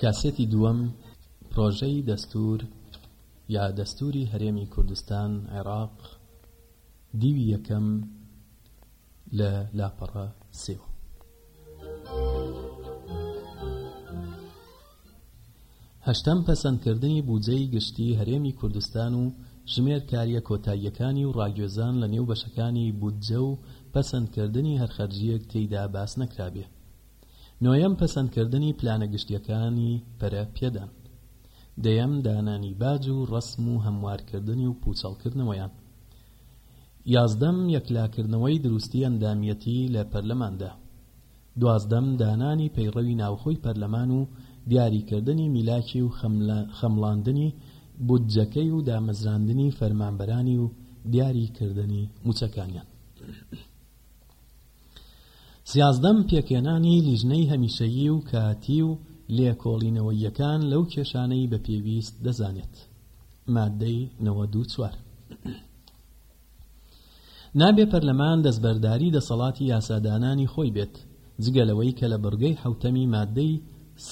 کاسێتی دووەم، پرۆژەی دەستوور یا دەستووری هەرێمی کوردستان، عێراق، دیوی یەکەم لە لاپەڕە سێ و. هەشتەم، پەسەندکردنی بووجەی گشتی هەرێمی کوردستان و ژمێرکارییە کۆتاییەکانی و ڕاگوێزان لە نێو بەشەکانی بودجە و پەسەندکردنی هەر خەرجییەک تێیدا باس نەکرابێ. نۆیەم پەسەندکردنی پلانە گشتیەکانی پەرە پێدان. دەیەم دانانی باج و ڕەسم و هەموارکردنی و پوچەڵکردنەوەیان. یازدەم یەکلاکردنەوەی دروستی ئەندامیەتی لە پەرلەماندا. دوازدەم دانانی پەیڕەوی ناوخۆی پەرلەمان و دیاریکردنی میلاکی و خەمڵاندنی بودجەکەی و دامەزراندنی فەرمانبەرانی و دیاریکردنی موچەکانیان. سیازدەم، پێکهێنانی لیژنەی هەمیشەیی و کاتی و لێکۆڵینەوەییەکان لەو کێشانەی بە پێویست دەزانێت، ماددەی نەوەد و چوار. نابێ پەرلەمان دەستبەرداری دەسەڵاتی یاسادانانی خۆی بێت، جگە لەوەی کە لە بڕگەی حەوتەمی ماددەی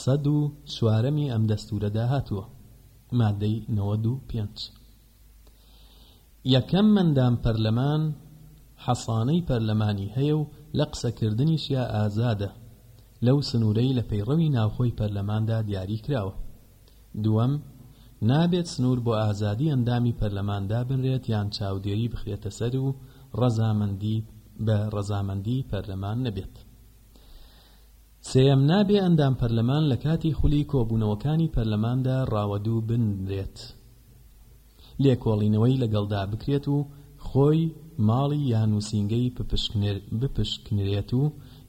سەد و چوارەمی ئەم دەستوورەدا هاتووە، ماددەی نەوەد و پێنج. یەکەم مندام پەرلەمان حەسانەی پەرلەمانی هەیە و لە قسەکردنیشیا ئازادە لەو سنورەی لە پەیڕەوی ناوخۆی پەرلەماندا دیاری کراوە. دووەم، نابێت سنور بۆ ئازادی ئەندامی پەرلەمان دابنرێت یان چاودێری بخرێتە سەر و ڕەزامەندی بە ڕەزامەندی پەرلەمان نەبێت. سێیەم، نابێ ئەندام پەرلەمان لە کاتی خولی کۆبوونەوەکانی پەرلەماندا ڕاوەدوو بنرێت لێکۆڵینەوەی لەگەڵدا بکرێت و خۆی، ماڵی یا نووسینگەی بپشکنرێت و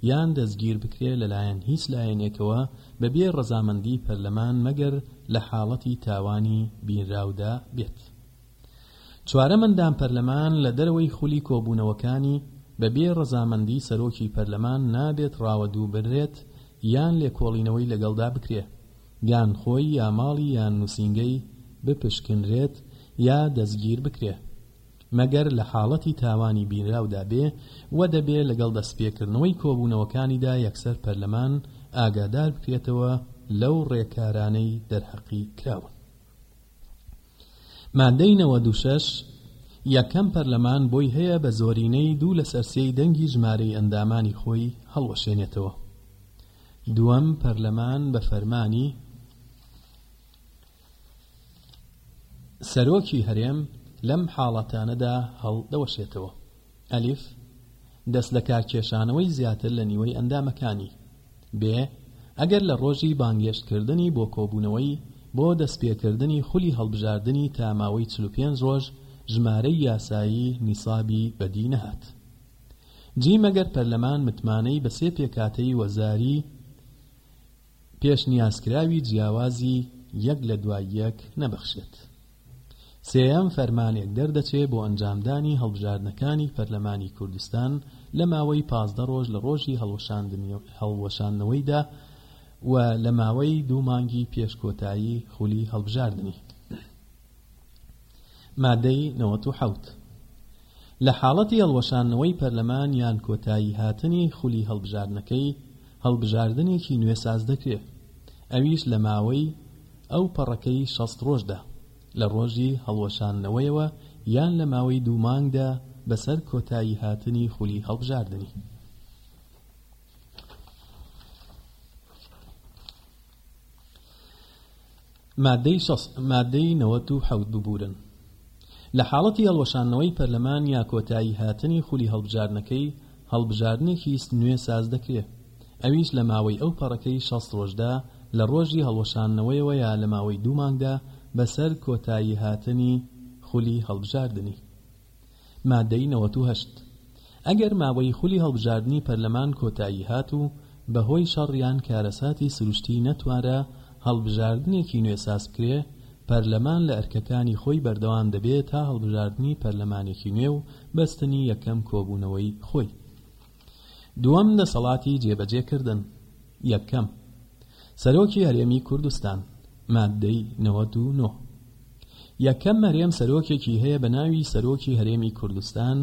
یان دەستگیر بکرێ لەلایەن هیچ لایەنێکەوە بە بێ ڕەزامەندی پەرلەمان مەگەر لە حاڵەتی تاوانی بینراودا بێت. چوارەم ئەندام پەرلەمان لە دەرەوەی خولی کۆبوونەوەکانی بە بێ ڕەزامەندی سەرۆکی پەرلەمان نابێت ڕاوەدوو بنرێت یان لێکۆڵینەوەی لەگەڵدا بکرێ یان خۆی یا ماڵی یان نووسینگەی بپشکنرێت یا دەستگیر بکرێ مەگەر لە حاڵەتی تاوانی بینراودا بێ و دەبێ لەگەڵ دەستپێکردنەوەی کۆبوونەوەکانیدا یەکسەر پەرلەمان ئاگادار بکرێتەوە لەو ڕێکارانەی دەرهەقی کراون. ماددەی نەوەد و شەش، یەکەم پەرلەمان بۆی هەیە بە زۆرینەی دوو لەسەر سێی دەنگی ژمارەی ئەندامانی خۆی هەڵوەشێنێتەوە. دووەم پەرلەمان بە فەرمانی سەرۆکی هەرێم لەم حاڵەتانەدا هەڵدەوەشێتەوە. ئەلیف، دەستلەکارکێشانەوەی زیاتر لە نیوەی ئەندامەکانی. بێ، ئەگەر لە ڕۆژی بانگێشتکردنی بۆ کۆبوونەوەی بۆ دەستپێکردنی خولی هەڵبژاردنی تا ماوەی چل و پێنج ڕۆژ ژمارەی یاسایی نیسابی بەدی نەهات. جیم ئەگەر پەرلەمان متمانەی بە سێ پێکهاتەی وەزاری، پێشنیازکراوی جیاوازی یەک لە دوای یەک نەبەخشێت. سێیەم، فەرمانێک دەردەچێ بۆ ئەنجامدانی هەڵبژاردنەکانی پەرلەمانی کوردستان لە ماوەی پازدە رۆژ لە رۆژی هەڵوەشاندنەوەیدا و لە ماوەی دوو مانگی پێش کۆتایی خولی هەڵبژاردنی. مادەی نەوەت و حەوت لە حاڵەتی هەڵوەشاندنەوەی پەرلەمان یان کۆتاییهاتنی خولی هەڵبژاردنەکەی، هەڵبژاردنێکی نوێ ساز دەکرێ، ئەویش لە ماوەی ئەو پەڕەکەی شەست ڕۆژدا، لە ڕۆژی هەڵوەشاندنەوەیەوە یان لە ماوەی دوو مانگدا بەسەر کۆتاییهاتنی خولی هەڵبژاردنی. مادەی شەست مادەی نەوەت و حەوت ببورن لە حاڵەتی هەڵوەشاندنەوەی پەرلەمان یا کۆتایی هاتنی خولی هەڵبژاردنەکەی هەڵبژاردنێکی نوێ ساز دەکرێ ئەویش لە ماوەی ئەو پەڕەکەی شەست ڕۆژدا لە ڕۆژی هەڵوەشاندنەوەیەوە یا لە ماوەی دوو مانگدا بەسەر کۆتایی هاتنی خولی هەڵبژاردنی مادەی نەوەت و هەشت ئەگەر ماوەی خولی هەڵبژاردنی پەرلەمان کۆتایی هات و بە هۆی شەڕ یان کارەساتی سروشتی نەتوارا هەڵبژاردنێکی نوێ ساز بکرێ، پەرلەمان لە ئەرکەکانی خۆی بەردەوام دەبێ تا هەڵبژاردنی پەرلەمانێکی نوێ و بەستنی یەکەم کۆبوونەوەی خۆی. دووەم دەسەڵاتی جێبەجێکردن، یەکەم سەرۆکی هەرێمی کوردستان، ماددەی نەوەد و نۆ. یەکەم هەرێم سەرۆکێکی هەیە بە ناوی سەرۆکی هەرێمی کوردستان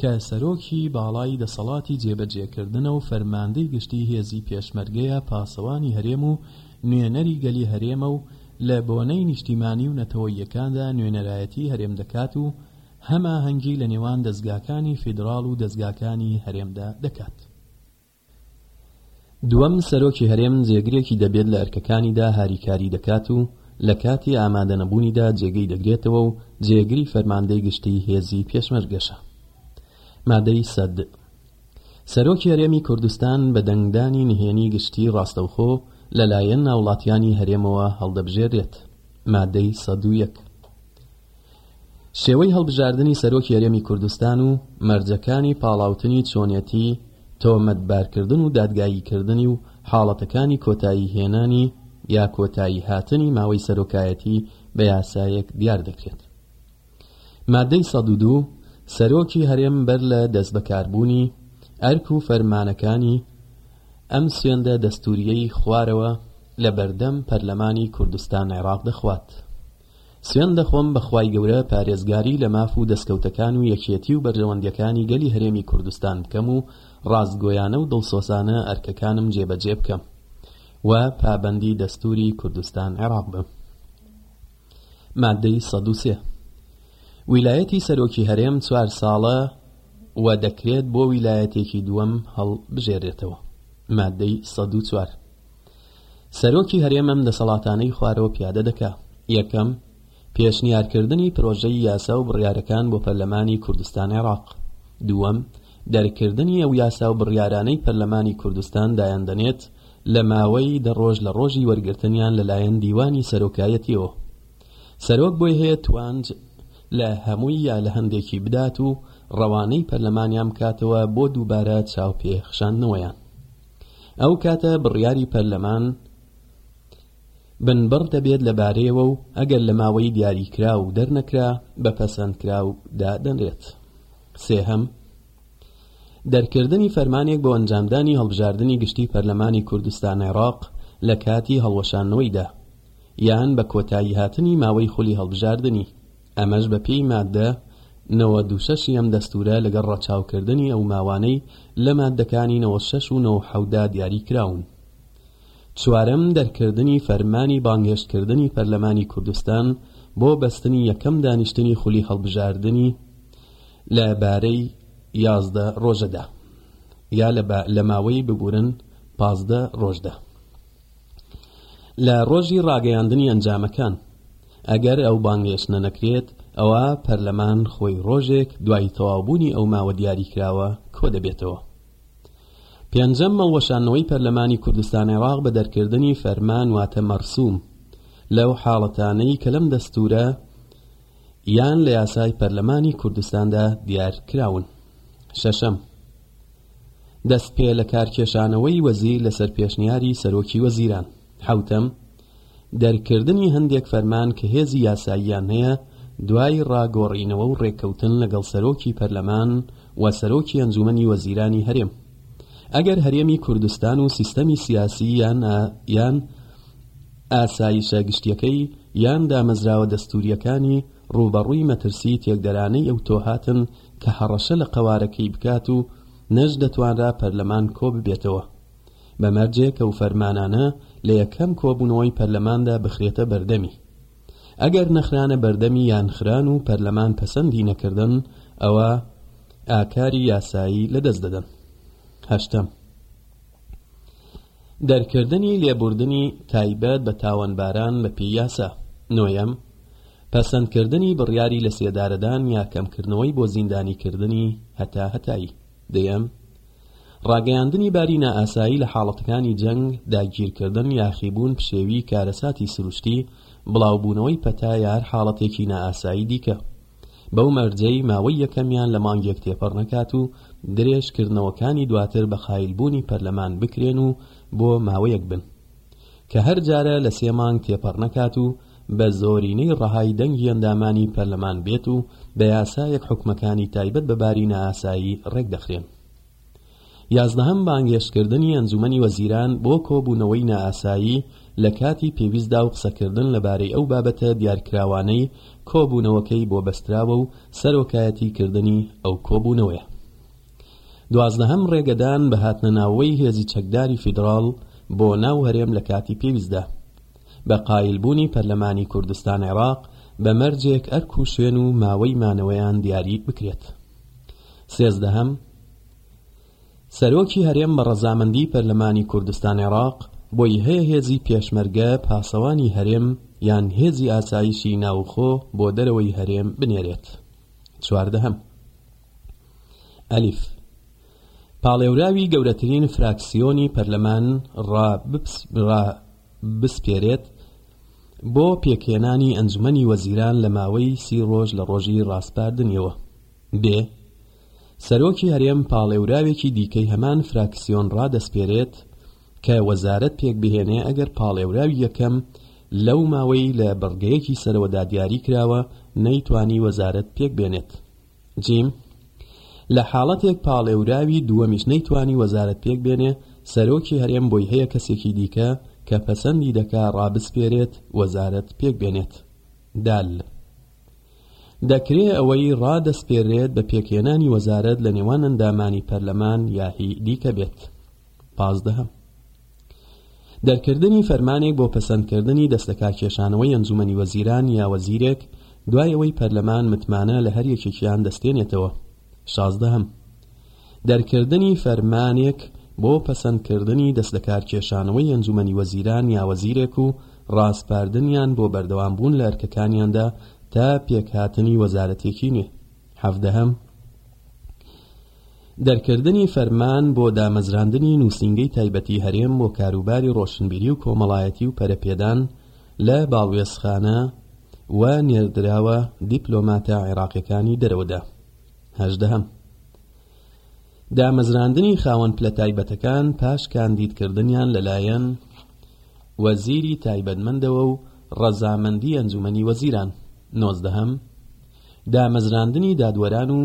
کە سەرۆکی باڵای دەسەڵاتی جێبەجێکردنە و فەرماندەی گشتی هێزی پێشمەرگەیە پاسەوانی هەرێم و نوێنەری گەلی هەرێمە و لە بۆنەی نیشتیمانی و نەتەوەییەکاندا نوێنەرایەتی هەرێم دەکات و هەماهەنگی لە نێوان دەزگاکانی فیدراڵ و دەزگاکانی هەرێمدا دەکات. دووەم، سەرۆکی هەرێم جێگرێکی دەبێت لە ئەرکەکانیدا هاریکاری دەکات و لە کاتی ئامادەنەبوونیدا جێگەی دەگرێتەوە و جێگری فەرماندەی گشتیی هێزی پێشمەرگەشە. مادەی سەد، سەرۆکی هەرێمی کوردستان بە دەنگدانی نهێنی گشتی ڕاستەوخۆ لەلایەن ناوڵاتیانی هەرێمەوە هەڵدەبژێرێت. مادەی سەد و یەک، شێوەی هەڵبژاردنی سەرۆکی هەرێمی کوردستان و مەرجەکانی پاڵاوتنی چۆنێتی تۆمەتبارکردن و دادگاییکردنی و حاڵەتەکانی کۆتایی هێنانی یا کۆتایی هاتنی ماوەی سەرۆکایەتی بە یاسایەک دیار دەکرێت مادەی سەد و دوو سەرۆکی هەرێم بەر لە دەستبەکاربوونی ئەرک و فەرمانەکانی ئەم سوێندە دەستوریەی خوارەوە لە بەردەم پەرلەمانی کوردستان عێراق دەخوات سوێند دەخۆم بە خوای گەورە پارێزگاری لە ماف و دەسکەوتەکان و یەکێتی و بەرژەوەندیەکانی گەلی هەرێمی کوردستان بکەم و ڕاستگۆیانە و دڵسۆزانە ئەرکەکانم جێبەجێ بکەم و پابەندی دەستوری کوردستان عێراق بم. مادەی سەد و سێ. ویلایەتی سەرۆکی هەرێم چوار ساڵە و دەکرێت بۆ ویلایەتێکی دووەم هەڵبژێرێتەوە. مادەی سەد و چوار. سەرۆکی هەرێم ئەم دەسەڵاتانەی خوارەوە پیادە دەکا، یەکەم، پێشنیارکردنی پرۆژەی یاسا و بڕیارەکان بۆ پەرلەمانی کوردستان-عێراق، دووەم، دەرکردنی ئەو یاسا و بڕیارانەی پەرلەمانی کوردستان دایاندەنێت لە ماوەی دە ڕۆژ لە ڕۆژی وەرگرتنیان لە لایەن دیوانی سەرۆکایەتیەوە. سەرۆک بۆی هەیە توانج لە هەمووی یا لە هەندێکی بدات و ڕەوانەی پەرلەمانیان بکاتەوە بۆ دووبارە چاوپێخشاندنەوەیان. ئەو کاتە بڕیاری پەرلەمان بنبڕ دەبێت لەبارەیەوە و ئەگەر لە ماوەی دیاریکراو دەرنەکرا بە پەسەندکراو دادەنرێت. سێهەم، دەرکردنی فەرمانێک بۆ ئەنجامدانی هەڵبژاردنی گشتی پەرلەمانی کوردستان عێراق لە کاتی هەڵوەشانەوەیدا یان بە کۆتاییهاتنی ماوەی خولی هەڵبژاردنی. ئەمەش بە پێی ماددە نەوەد و شەش ی ئەم دەستوورە لەگەڵ ڕەچاوکردنی ئەو ماوانەی لە ماددەکانی نەوەد و شەش و نەوەد و حەوت دا دیاری کراون. چوارەم، دەرکردنی فەرمانی بانگهێشتکردنی پەرلەمانی کوردستان بۆ بەستنی یەکەم دانیشتنی خولی هەڵبژاردنی لە بارەی یازدە ڕۆژەدا یا لە لە ماوەی ببورن پازدە ڕۆژدا. لە ڕۆژی ڕاگەیاندنی ئەنجامەکان، ئەگەر ئەو بانگهێشتنە نەکرێت، ئەوا پەرلەمان خۆی ڕۆژێک دوای تەواوبوونی ئەو ماوە دیاریکراوە کۆدەبێتەوە. پێنجەم، مەڵوەشاندنەوەی پەرلەمانی کوردستان-عێراق بە دەرکردنی فەرمان واتە مەرسووم، لەو حاڵەتانەی کە لەم دەستوورە یان لە یاسای پەرلەمانی کوردستاندا دیارکراون. شەشەم. دەست پێ لە کار کێشانەوەی وەزیر لەسەر پێشنیاری سەرۆکی وەزیران. حەوتەم، دەرکردنی هەندێک فەرمان کە هێزی یاساییان هەیە دوای ڕاگۆڕینەوە و ڕێککەوتن لەگەڵ سەرۆکی پەرلەمان و سەرۆکی ئەنجومەنی وەزیرانی هەرێم ئەگەر هەرێمی کوردستان و سیستەمی سیاسی یان یان ئاسایشە گشتیەکەی یان دامەزراوە دەستوریەکانی ڕووبەڕووی مەترسیی تێکدەرانەی ئەوتۆ هاتن کە هەڕەشە لە قەوارەکەی بکات و نەش دەتوانرا پەرلەمان کۆ ببێتەوە بە مەرجێک ئەو فەرمانانە لە یەکەم کۆبوونەوەی پەرلەماندا بخرێتە بەردەمی. ئەگەر نەخرانە بەردەمی یان خران و پەرلەمان پەسەندی نەکردن ئەوا ئاکاری یاسایی لەدەست دەدەن. هەشتەم. دەرکردنی لێبوردنی تایبەت بە تاوانباران بە پێی یاسا. نۆیەم، پەسەندکردنی بڕیاری لە سێدارەدان یا کەمکردنەوەی بۆ زیندانی کردنی هەتا هەتایی. دەیەم، ڕاگەیاندنی باری نائاسایی لە حاڵەتەکانی جەنگ، داگیرکردن، یاخیبوون، پشێوی، کارەساتی سروشتی، بڵاوبوونەوەی پەتا یا هەر حاڵەتێکی نائاسایی دیکە. بەو مەرجەی ماوەی یەکەمیان لە مانگێک تێپەڕ نەکات و درێژ کردنەوەکانی دواتر بە قایل بوونی پەرلەمان بکرێن و بۆ ماوەیەک بن کە هەر جارە لە سێ مانگ تێپەڕ نەکات و بە زۆرینەی ڕەهای دەنگی ئەندامانی پەرلەمان بێت و بە یاسایەک حوکمەکانی تایبەت بە باری نائاسایی ڕێک دەخرێن. یازدەهەم بانگهێشتکردنی ئەنجومەنی وەزیران بۆ کۆبوونەوەی نائاسایی لە کاتی پێویستدا و قسەکردن لەبارەی ئەو بابەتە دیارکراوانەی کۆبوونەوەکەی بۆ بەستراوە و سەرۆکایەتی کردنی ئەو کۆبوونەوەیە. دوازدەهەم ڕێگەدان بە هاتنەناوەوەی هێزی چەکداری فیدراڵ بۆ ناو هەرێم لە کاتی پێویستدا بە قایلبوونی پەرلەمانی کوردستان-عێراق بە مەرجێک ئەرک و شوێن و ماوەی مانەوەیان دیاری بکرێت. سێزدەهەم، سەرۆکی هەرێم بە ڕەزامەندیی پەرلەمانی کوردستان-عێراق، بۆی هەیە هێزی پێشمەرگە، پاسەوانی هەرێم یان هێزی ئاسایشی ناوخۆ بۆ دەرەوەی هەرێم بنێرێت. چواردەهەم. ئەلیف. پاڵێوراوی گەورەترین فراکسیۆنی پەرلەمان را بسپێرێت بۆ پێکهێنانی ئەنجومەنی وەزیران لە ماوەی سی ڕۆژ لە ڕۆژی ڕاسپاردنیەوە. بێ سەرۆکی هەرێم پاڵێوراوێکی دیکەی هەمان فراکسیۆن ڕادەسپێرێت کە وەزارەت پێکبهێنێ ئەگەر پاڵێوراوی یەکەم لەو ماوەی لە بڕگەیەکی سەرەوەدا دیاری کراوە نەیتوانی وەزارەت پێکبێنێت جیم لە حاڵەتێک پاڵێوراوی دووەمیش نەیتوانی وەزارەت پێکبێنێ سەرۆکی هەرێم بۆی هەیە کەسێکی دیکە کە پەسەندی دەکا ڕابسپێرێت وەزارەت پێکبێنێت دال دەکرێ ئەوەی ڕادەسپێررێت بە پێکهێنانی وەزارەت لە نێوان ئەندامانی پەرلەمان یاهی دیکە بێت پازدەهەم دەرکردنی فەرمانێک بۆ پەسەندکردنی دەستەکارکێشانەوەی ئەنجومەنی وەزیران یا وەزیرێک دوای ئەوەی پەرلەمان متمانە لە هەر یەکێکیان دەستێنێتەوە شازدەهەم، دەرکردنی فەرمانێک بۆ پەسەندکردنی دەستلەکارکێشانەوەی ئەنجومەنی وەزیران یا وەزیرێک و ڕاسپاردنیان بۆ بەردەوام بوون لە ئەرکەکانیاندا تا پێکهاتنی وەزارەتێکی نوێ. حەڤدەهەم، دەرکردنی فەرمان بۆ دامەزراندنی نووسینگەی تایبەتی هەرێم بۆ کاروباری ڕۆشنبیری و کۆمەڵایەتی و پەرەپێدان، لە باڵوێزخانە و نێردراوە دیپلۆماتە عێراقیەکانی دەرەوەدا. هەژدەهەم. دامەزراندنی خاوەن پلە تایبەتەکان پاش کاندیدکردنیان لەلایەن وەزیری تایبەتمەندەوە و ڕەزامەندی ئەنجومەنی وەزیران نۆزدەهەم دامەزراندنی دادوەران و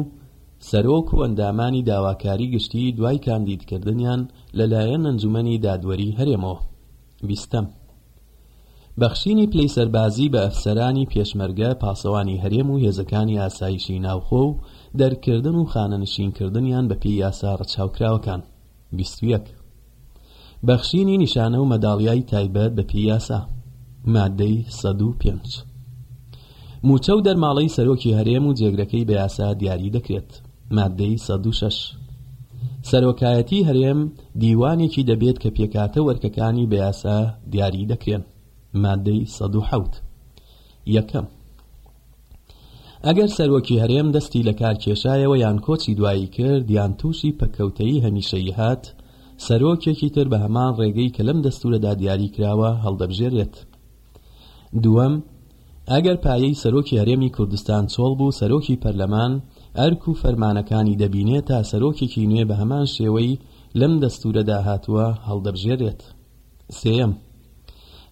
سەرۆک و ئەندامانی داواکاری گشتی دوای کاندیدکردنیان لەلایەن ئەنجومەنی دادوەری هەرێمەوە بیستەم، بەخشینی پلەی سەربازی بە ئەفسەرانی پێشمەرگە، پاسەوانی هەرێم و هێزەکانی ئاسایشی ناوخۆ و دەرکردن و خانەنشینکردنیان بەپێی یاسا ڕەچاوکراوەکان. بیست و یەک، بەخشینی نیشانە و مەداڵیای تایبەت بەپێی یاسا. ماددەی سەد و پێنج. مووچە و دەرماڵەی سەرۆکی هەرێم و جێگرەکەی بە یاسا دیاری دەکرێت، ماددەی سەد و شەش. سەرۆکایەتیی هەرێم دیوانێکی دەبێت کە پێکهاتە وەرکەکانی بە یاسا دیاری دەکرێن، ماددەی سەد و حەوت. یەکەم. ئەگەر سەرۆکی هەرێم دەستی لە کار کێشایەوە یان کۆچی دوایی کرد یان تووشی پەککەوتەیی هەمیشەیی هات، سەرۆکێکی تر بە هەمان ڕێگەی کە لەم دەستوورەدا دیاری کراوە هەڵدەبژێرێت. دووەم، ئەگەر پایەی سەرۆکی هەرێمی کوردستان چۆڵ بوو، سەرۆکی پەرلەمان ئەرک و فەرمانەکانی دەبینێت تا سەرۆکێکی نوێ بە هەمان شێوەی لەم دەستوورەدا هاتووە هەڵدەبژێرێت. سێیەم،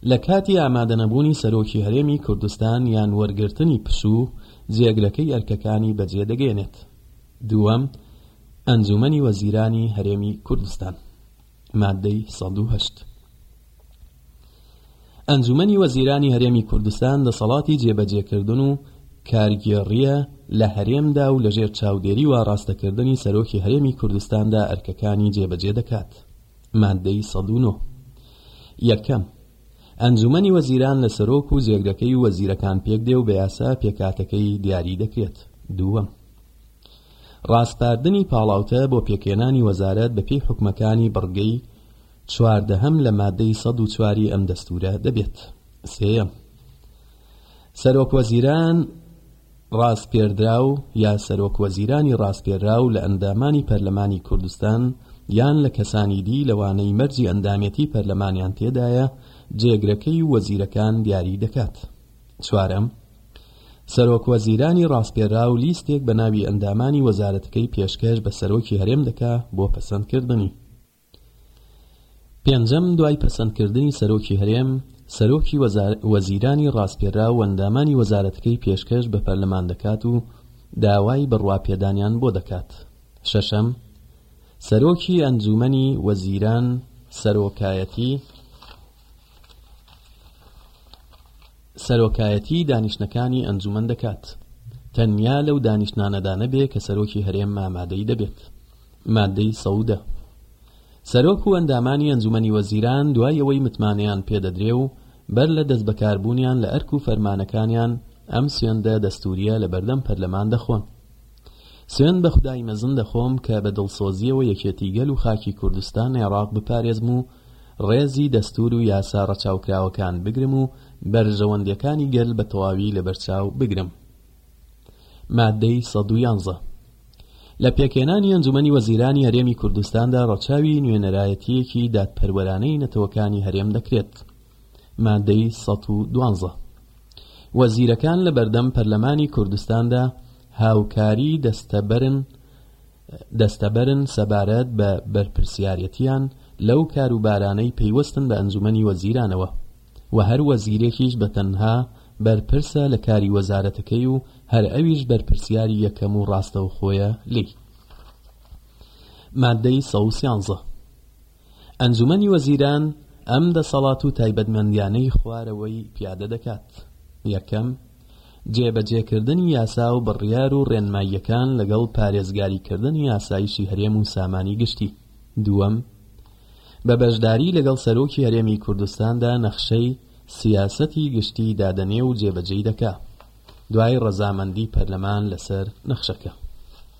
لە کاتی ئامادەنەبوونی سەرۆکی هەرێمی کوردستان یان وەرگرتنی پشوو، جێگرەکەی ئەرکەکانی بەجێ دەگەیەنێت. دووەم، ئەنجوومەنی وەزیرانی هەرێمی کوردستان. مادەی سەد و هەشت ئەنجومەنی وەزیرانی هەرێمی کوردستان دەسەڵاتی جێبەجێکردن و کارگێڕیە لە هەرێمدا و لەژێر چاودێری و ڕاستەکردنی سەرۆکی هەرێمی کوردستاندا ئەرکەکانی جێبەجێ دەکات مادەی سەد و نۆ یەکەم ئەنجومەنی وەزیران لە سەرۆک و جێگرەکەی وەزیرەکان پێکدێ و بە یاسا پێکاتەکەی دیاری دەکرێت دووەم ڕاسپاردنی پاڵاوتە بۆ پێکهێنانی وەزارەت بە پێی حوکمەکانی بڕگەی چواردەهەم لە ماددەی سەد و چوار ی ئەم دەستوورە دەبێت. سێیەم، سەرۆک وەزیران ڕاسپێردراو یا سەرۆک وەزیرانی ڕاسپێراو لە ئەندامانی پەرلەمانی کوردستان یان لە کەسانی دی لەوانەی مەرجی ئەندامێتی پەرلەمانیان تێدایە جێگرەکەی و وەزیرەکان دیاری دەکات. چوارەم، سەرۆک وەزیرانی ڕاسپێراو لیستێک بە ناوی ئەندامانی وەزارەتەکەی پێشکەش بە سەرۆکی هەرێم دەکا بۆ پەسەندکردنی. پێنجەم، دوای پەسەندکردنی سەرۆکی هەرێم، سەرۆکی وەزیرانی ڕاسپێراو وەندامانی وەزارەتەکەی پێشکەش بە پەرلەمان دەکات و داوای بڕواپێدانیان بۆ دەکات. شەشەم، سەرۆکی ئەنجوومەنی وەزیران سەرۆکایەتی سەرۆکایەتی دانیشتنەکانی ئەنجومەن دەکات تەنیا لەو دانیشتنانەدا نەبێ کە سەرۆکی هەرێم مامادەی دەبێت مادەی سەودە سەرۆک و ئەندامانی ئەنجومەنی وەزیران دوای ئەوەی متمانەیان پێدەدرێ و بەر لە دەست بەکاربوونیان لە ئەرک و فەرمانەکانیان ئەم سوێندە دەستوریە لە بەردەم پەرلەمان دەخۆن سوێند بە خودای مەزن دەخۆم کە بە دڵسۆزییەوە یەکێتی گەل و خاکی کوردستان عێڕاق بپارێزم و ڕێزی دەستوور و یاسا ڕەچاوکراوەکان بگرم و بەرژەوەندییەکانی گەل بە تەواوی لەبەرچاو بگرم. مادەی سەد و یانزە. لە پێکهێنانی ئەنجومەنی وەزیرانی هەرێمی کوردستاندا ڕەچاوی نوێنەرایەتییەکی دادپەروەرانەی نەتەوەکانی هەرێم دەکرێت. مادەی سەد و دوانزە. وەزیرەکان لە بەردەم پەرلەمانی کوردستاندا هاوکاری دەستەبەرن دەستەبەرن سەبارەت بە بەرپرسیارێتیان لەو کاروبارانەی پەیوەستن بە ئەنجومەنی وەزیرانەوە و هەر وەزیرێکیش بە تەنها بەرپرسە لە کاری وەزارەتەکەی و هەر ئەویش بەرپرسیاری یەکەم و ڕاستەوخۆیە لێی ماددەی سەد و سیانزە. ئەنجومەنی وەزیران ئەم دەسەڵات و تایبەتمەندیانەی خوارەوەی پیادە دەکات، یەکەم، جێبەجێکردنی یاسا و بڕیار و ڕێنماییەکان لەگەڵ پارێزگاریکردنی ئاسایشی هەرێم و سامانی گشتی، دووەم، بە بەشداری لەگەڵ سەرۆکی هەرێمی کوردستاندا نەخشەی سیاسەتی گشتی دادەنێ و جێبەجێی دەکا دوای ڕەزامەندی پەرلەمان لەسەر نەخشەکە.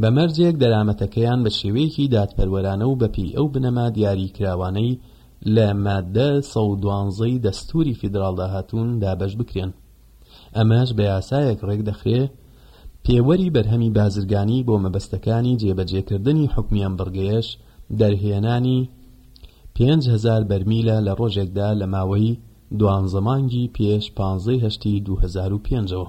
بە مەرجێک دەرامەتەکەیان بە شێوەیەکی دادپەروەرانە و بەپێی ئەو بنەما دیاری کراوانەی لە ماددە سەد و دوازدە ی دەستووری فیدراڵدا هاتوون دابەش بکرێن ئەمەش بە یاسایەک ڕێک دەخرێ پێوەری بەرهەمی بازرگانی بۆ مەبەستەکانی جێبەجێکردنی حوکمی ئەم بڕگەیەش دەرهێنانی پێنج هەزار بەرمیلە لە ڕۆژێکدا لە ماوەی دوانزە مانگی پێش پانزەی هەشتی دوو هەزار و پێنج ەوە.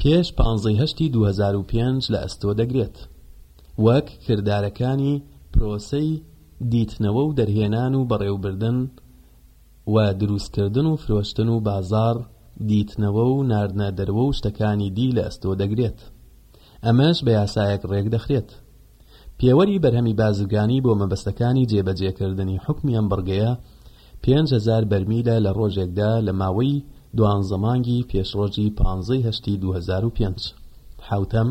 پێش پانزەی هەشتی دوو هەزار و پێنج لە ئەستۆ دەگرێت وەک کردارەکانی پرۆسەی دیتنەوە و دەرهێنان و بەڕێوبردن و دروستکردن و فرۆشتن و بازاڕ دیتنەوە و ناردنە دەروە و شتەکانی دی لە ئەستۆ دەگرێت ئەمەش بە یاسایەک ڕێک دەخرێت. پێوەری بەرهەمی بازرگانی بۆ مەبەستەکانی جێبەجێکردنی حوکمی ئەم بڕگەیە پێنج هەزار بەرمیلە لە ڕۆژێکدا لە ماوەی دوانزە مانگی پێش ڕۆژی پانزەی هەشتی دوو هەزار و پێنج. حەوتەم،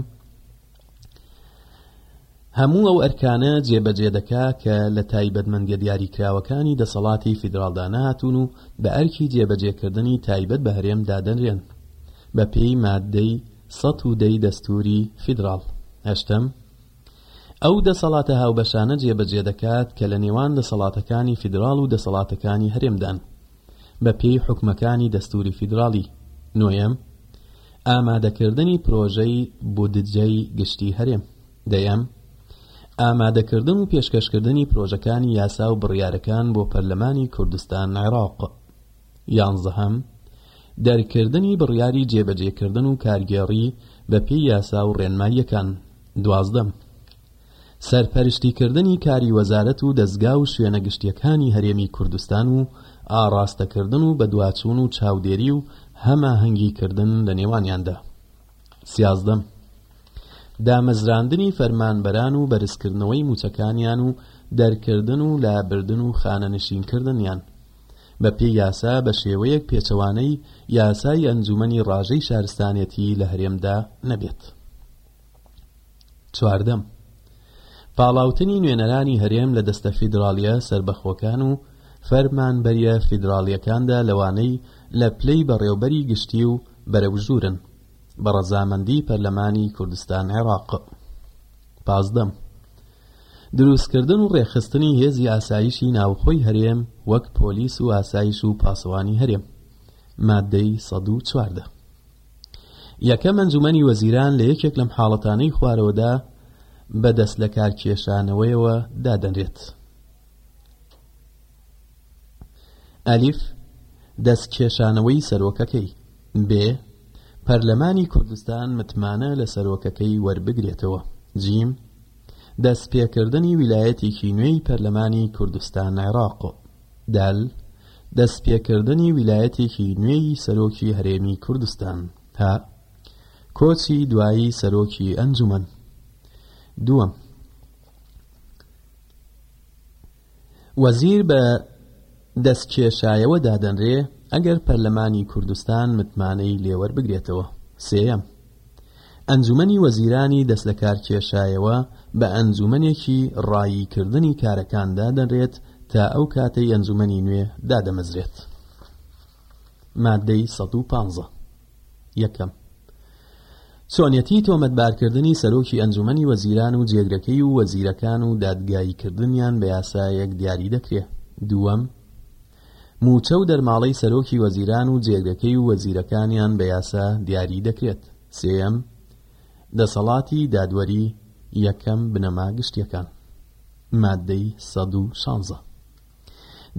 هەموو ئەو ئەرکانە جێبەجێ دەکا کە لە تایبەتمەندیە دیاریکراوەکانی دەسەڵاتی فیدراڵدا نەهاتوون و بە ئەرکی جێبەجێکردنی تایبەت بە هەرێم دادەنرێن بە پێی ماددەی سەد و دە ی دەستووری فیدراڵ. هەشتەم، ئەو دەسەڵاتە هاوبەشانە جێبەجێ دەکات کە لە نێوان دەسەڵاتەکانی فیدراڵ و دەسەڵاتەکانی هەرێمدان. بەپێی حوکمەکانی دەستوری فیدراڵی. نۆیەم، ئامادەکردنی پرۆژەی بودجەی گشتی هەرێم. دەیەم، ئامادەکردن و پێشکەشکردنی پرۆژەکانی یاسا و بڕیارەکان بۆ پەرلەمانی کوردستان عێراق. یانزەهەم، دەرکردنی بڕیاری جێبەجێکردن و کارگێڕی بەپێی یاسا و ڕێنماییەکان. دوازدەم. سەرپەرشتیکردنی کاری وەزارەت و دەزگا و شوێنە گشتیەکانی هەرێمی کوردستان و ئاڕاستەکردن و بەدواچوون و چاودێری و هەماهەنگیکردن لە نێوانیاندا. سیازدەم. دامەزراندنی فەرمانبەران و بەرزکردنەوەی مووچەکانیان و دەرکردن و لابردن و خانەنشینکردنیان بە پێی یاسا بە شێوەیەک پێچەوانەی یاسای ئەنجوومەنی ڕاژەی شارستانێتی لە هەرێمدا نەبێت. چواردەم، پاڵاوتنی نوێنەرانی هەرێم لە دەستە فیدراڵییە سەربەخۆکان و فەرمانبەرییە فیدراڵییەکاندا لەوانەی لە پلەی بەڕێوبەری گشتی و بەرەو ژوورن، بە ڕەزامەندی پەرلەمانی کوردستان عێراق. پازدەم، دروستکردن و ڕێکخستنی هێزی ئاسایشی ناوخۆی هەرێم وەک پۆلیس و ئاسایش و پاسەوانی هەرێم. ماددەی سەد و چواردە. یەکەم ئەنجومەنی وەزیران لە یەکێک لەم حاڵەتانەی خوارەوەدا بە دەست لە کار کێشانەوەیەوە دادەنرێت ئەلیف دەست کێشانەوەی سەرۆکەکەی بێ پەرلەمانی کوردستان متمانە لە سەرۆکەکەی وەربگرێتەوە جیم دەستپێکردنی ویلایەتێکی نوێی پەرلەمانی کوردستان عێراق دال، دەستپێکردنی ویلایەتێکی نوێی سەرۆکی هەرێمی کوردستان، هە، کۆچی دوایی سەرۆکی ئەنجومەن، دووەم، وەزیر بە دەستکێشایەوە دادەنرێ ئەگەر پەرلەمانی کوردستان متمانەی لێوەربگرێتەوە، سێیەم. ئەنجومەنی وەزیرانی دەستلەکارکێشایەوە بە ئەنجومەنێکی ڕایی کردنی کارەکان دادەنرێت تا ئەو کاتەی ئەنجومەنی نوێ دادەمەزرێت. مادەی سەد و پازدە. یەکەم. چۆنیەتی تۆمەتبارکردنی سەرۆکی ئەنجومەنی وەزیران و جێگرەکەی و وەزیرەکان و دادگاییکردنیان بە یاسایەک دیاری دەکرێ. دووەم. مووچە و دەرماڵەی سەرۆکی وەزیران و جێگرەکەی و وەزیرەکانیان بە یاسا دیاری دەکرێت. سێیەم، دەسەڵاتی دادوەری یەکەم بنەما گشتیەکان. ماددەی سەد و شانزە.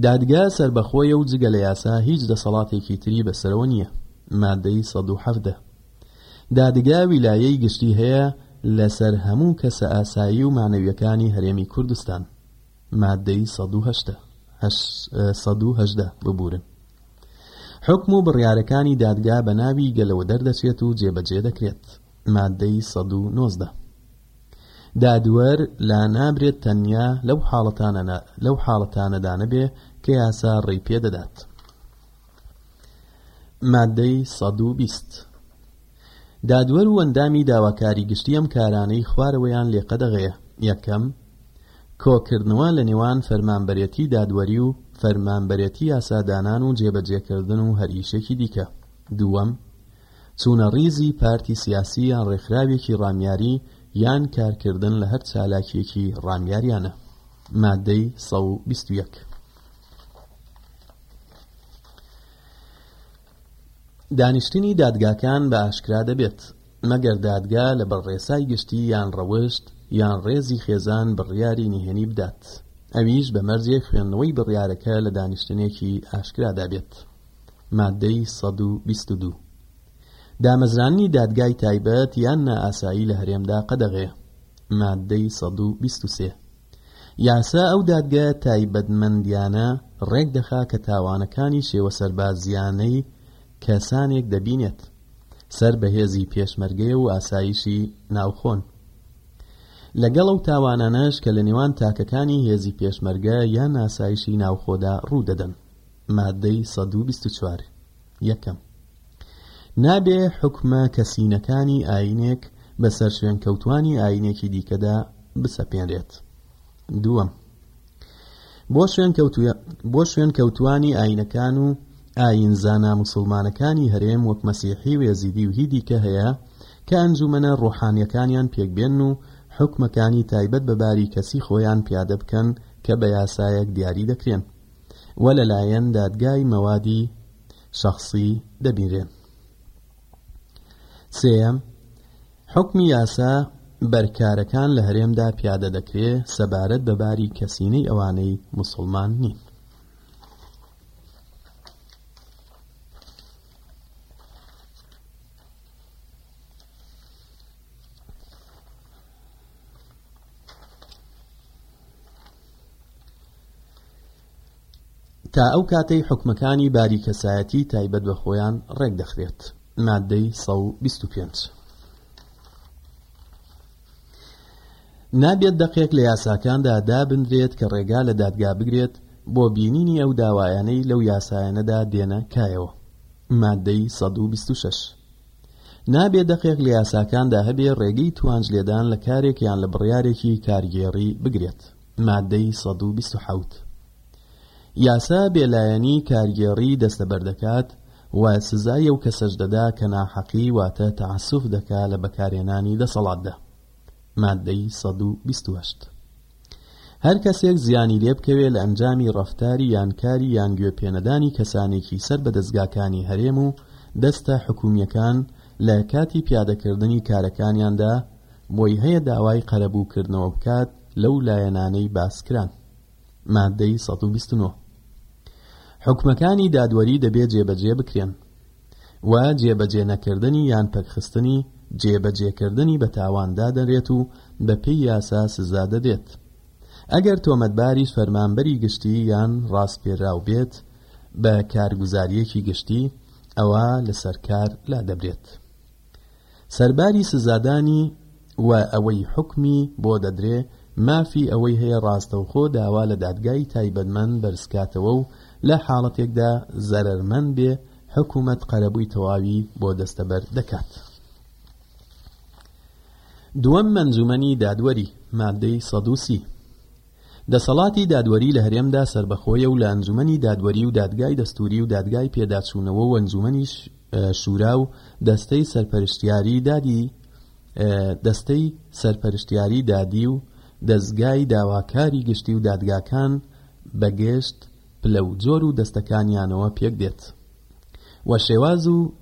دادگا سەربەخۆیە و جگە لە یاسا هیچ دەسەڵاتێکی تری بەسەرەوە نییە. ماددەی سەد و حەڤدە. دادگا ویلایەی گشتی هەیە لەسەر هەموو کەسە ئاسایی و مەعنەویەکانی هەرێمی کوردستان. مادەی سەد و هەشتا هەش سەد و هەژدە ببورن حکم و بڕیارەکانی دادگا بە ناوی گەلەوە دەردەچێت و جێبەجێ دەکرێت مادەی سەد و نۆزدە دادوەر لا نابرێت تەنیا لەو حاڵەتانە لەو حاڵەتانەدانە بێ کە یاسا ڕێی پێدەدات مادەی 120 دادوەر و ئەندامی داواکاری گشتی ئەم کارانەی خوارەوەیان لێ قەدەغەیە، یەکەم، کۆکردنەوە لە نێوان فەرمانبەرێتی دادوەری و فەرمانبەرێتی یاسادانان و جێبەجێکردن و هەر ئیشێکی دیکە. دووەم، چوونە ڕیزی پارتی سیاسی یان ڕێکخراوێکی ڕامیاری یان کارکردن لە هەر چالاکییەکی ڕامیاریانە، مادەی سەد و بیست و یەک. دانیشتنی دادگاکان بە ئاشکرا دەبێت، مەگەر دادگا لەبەر ڕێسای گشتی یان ڕەوشت یان ڕێزی خێزان بڕیاری نهێنی بدات، ئەویش بە مەرجێک خوێندنەوەی بڕیارەکە لە دانیشتنێکی ئاشکرادا بێت، ماددەی سەد و بیست و دوو. دامەزراندنی دادگای تایبەت یان نائاسایی لە هەرێمدا قەدەغەیە، ماددەی سەد و بیست و سێ. یاسا ئەو دادگایە تایبەتمەندیانە ڕێک دەخا کە تاوانەکانی شێوە سەربازییانەی کەسانێک دەبینێت سەر بە هێزی پێشمەرگەیە و ئاسایشی ناوخۆن. لەگەڵ ئەو تاوانانەش کە لە نێوان تاکەکانی هێزی پێشمەرگە یان ئاسایشی ناوخۆدا ڕوو دەدەن. مادەی سەد و بیست و چوار. یەکەم نابێ حکمە کەسینەکانی ئاینێک بەسەر شوێن کەوتانی ئاینێکی دیکەدا بسەپێنرێت دووەم بۆ شوێن بۆ شوێن کەوتانی ئاینەکان و ئاین زانا مسلمانەکانی هەرێم وەک مەسیحی وێزیدی و هی دیکە هەیە کە ئەنجومەنە ڕۆحانیەکانیان پێکبێن و حکمەکانی تایبەت بە باری کەسی خۆیان پیادە بکەن کە بە یاسایەک دیاری دەکرێن و لەلایەن دادگای مەوادی شەخسی دەبینرێن. سێیەم، حوکمی یاسا بەر کارەکان لە هەرێمدا پیادە دەکرێ سەبارەت بە باری کەسینەی ئەوانەی موسڵمان نین. تا ئەو کاتەی حوکمەکانی باری کەسایەتی تایبەت بە خۆیان ڕێک دەخرێت مادەی 125 نابێت دەقێک لە یاساکاندا دابنرێت کە ڕێگا لە دادگا بگرێت بۆ بینینی ئەو داوایانەی لەو یاسایەنەدا دێنە کایەوە مادەی 126 نابێ دەقێک لە یاساکاندا هەبێ ڕێگەی توانج لێدان لە کارێک یان لە بڕیارێکی کارگێڕی بگرێت، ماددەی سەد و بیست و حەوت. یاسا بێلایەنی کارگێڕی دەستەبەر دەکات و سزای ئەو کەسەش دەدا کە ناحەقی واتە تەعەسوف دەکا لە بەکارهێنانی دەسەڵاتدا، ماددەی سەد و بیست و هەشت. هەرکەسێک زیانی لێبکەوێ لە ئەنجامی ڕەفتاری یان کاری یان گوێ پێنەدانی کەسانێکی سەر بە دەزگاکانی هەرێم و دەستە حکومیەکان لە کاتی پیادەکردنی کارەکانیاندا بۆی هەیە داوای قەرەبوو کردنەوە بکات لەو لایەنانەی باسکران مادەی سەد و بیست و نۆ حوکمەکانی دادوەری دەبێ جێبەجێ بکرێن و جێبەجێ نەکردنی یان پەکخستنی جێبەجێکردنی بە تاوان دادەنرێت و بە پێی یاسا سزا دەدرێت ئەگەر تۆمەتباریش فەرمانبەری گشتی یان ڕاسپێراو بێت بە کارگوزاریەکی گشتی ئەوا لەسەر کار لادەبرێت. سەرباری سزادانی و ئەوەی حوکمی بۆ دەدرێ، مافی ئەوەی هەیە ڕاستەوخۆ داوا لە دادگای تایبەتمەند بەرزکاتەوە و لە حاڵەتێکدا زەرەرمەند بێ، حکومەت قەرەبووی تەواوی بۆ دەستەبەر دەکات. دووەم مەنزومەنی دادوەری، ماددەی سەد و سی. دەسەڵاتی دادوەری لە هەرێمدا سەربەخۆیە و لە ئەنجومەنی دادوەری و دادگای دەستووری و دادگای پێداچوونەوە و ئەنجومەنی شورا و دەستەی سەرپەرشتیاری دادی دەستەی سەرپەرشتیاری دادی و دەزگای داواکاری گشتی و دادگاکان بە گشت پلە و جۆر و دەستەکانیانەوە پێک دێت و شێواز و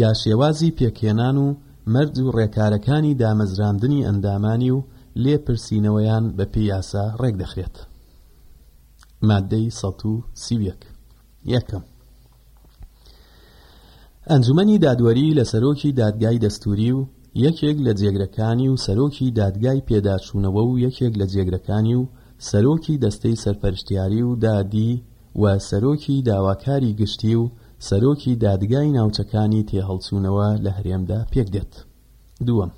یا شێوازی پێکهێنان و مەرج و ڕێکارەکانی دامەزراندنی ئەندامانی و لێ پرسینەوەیان بە پێی یاسا ڕێک دەخرێت مادەی سەد و سی و یەک یەکەم ئەنجومەنی دادوەری لە سەرۆکی دادگای دەستوری و یەکێک لە جێگرەکانی و سەرۆکی دادگای پێداچوونەوە و یەکێک لە جێگرەکانی و سەرۆکی دەستەی سەرپەرشتیاری و دادی و سەرۆکی داواکاری گشتی و سەرۆکی دادگای ناوچەکانی تێهەڵچوونەوە لە هەرێمدا پێکدێت. دووەم،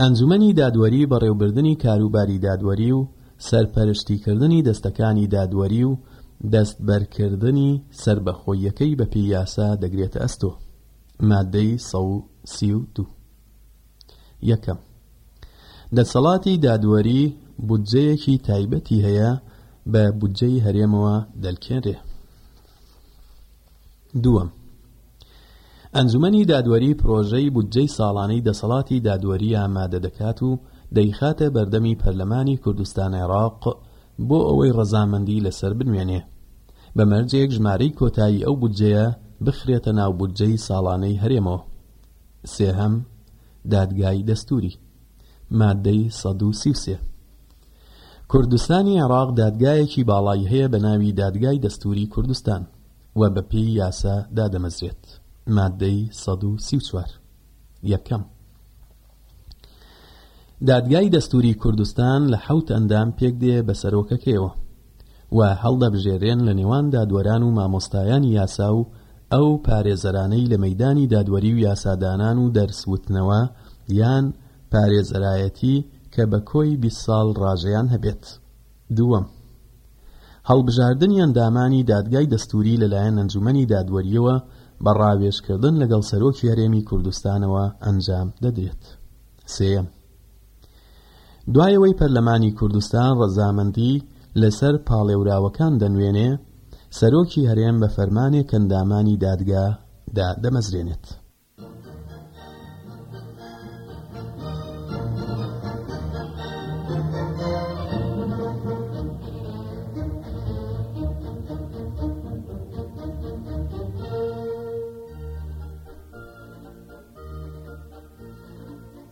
ئەنجومەنی دادوەری بەڕێوبردنی کاروباری دادوەری و سەرپەرشتیکردنی دەستەکانی دادوەری و دەستبەرکردنی سەربەخۆییەکەی بەپێی یاسا دەگرێتە ئەستۆ، ماددەی سەد و سی و دوو. یەکەم، دەسەڵاتی دادوەری بودجەیەکی تایبەتی هەیە بە بودجەی هەرێمەوە دەلکێنرێ. دووەم، ئەنجومەنی دادوەری پرۆژەی بودجەی ساڵانەی دەسەڵاتی دادوەری ئامادە دەکات و دەیخاتە بەردەمی پەرلەمانی کوردستان-عێراق بۆ ئەوەی ڕەزامەندی لەسەر بنوێنێ بە مەرجێک ژمارەی کۆتایی ئەو بودجەیە بخرێتە ناو بودجەی ساڵانەی هەرێمەوە. سێهەم، دادگای دەستووری، ماددەی سەد و سی و سێ. کوردستانی عێراق دادگایەکی باڵای هەیە بە ناوی دادگای دەستووری کوردستان و بەپێی یاسا دادەمەزرێت، ماددەی سەد و سی و چوار. یەکەم، دادگای دەستووری کوردستان لە حەوت ئەندام پێکدێ بە سەرۆکەکەیەوە، و هەڵدەبژێرێن لە نێوان دادوەران و مامۆستایانی یاسا و ئەو پارێزەرانەی لە مەیدانی دادوەری و یاسادانان و دەرس وتنەوە یان پارێزەرایەتی کە بە کۆی بیست ساڵ ڕاژەیان هەبێت دووەم هەڵبژاردنی ئەندامانی دادگای دەستوری لەلایەن ئەنجومەنی دادوەریەوە بە ڕاوێژکردن لەگەڵ سەرۆکی هەرێمی کوردستانەوە ئەنجام دەدرێت سێەم دوای ئەوەی پەرلەمانی کوردستان ڕەزامەندی لەسەر پاڵێوراوەکان دەنوێنێ، سەرۆکی هەرێم بە فەرمانێک ئەندامانی دادگا دادەمەزرێنێت.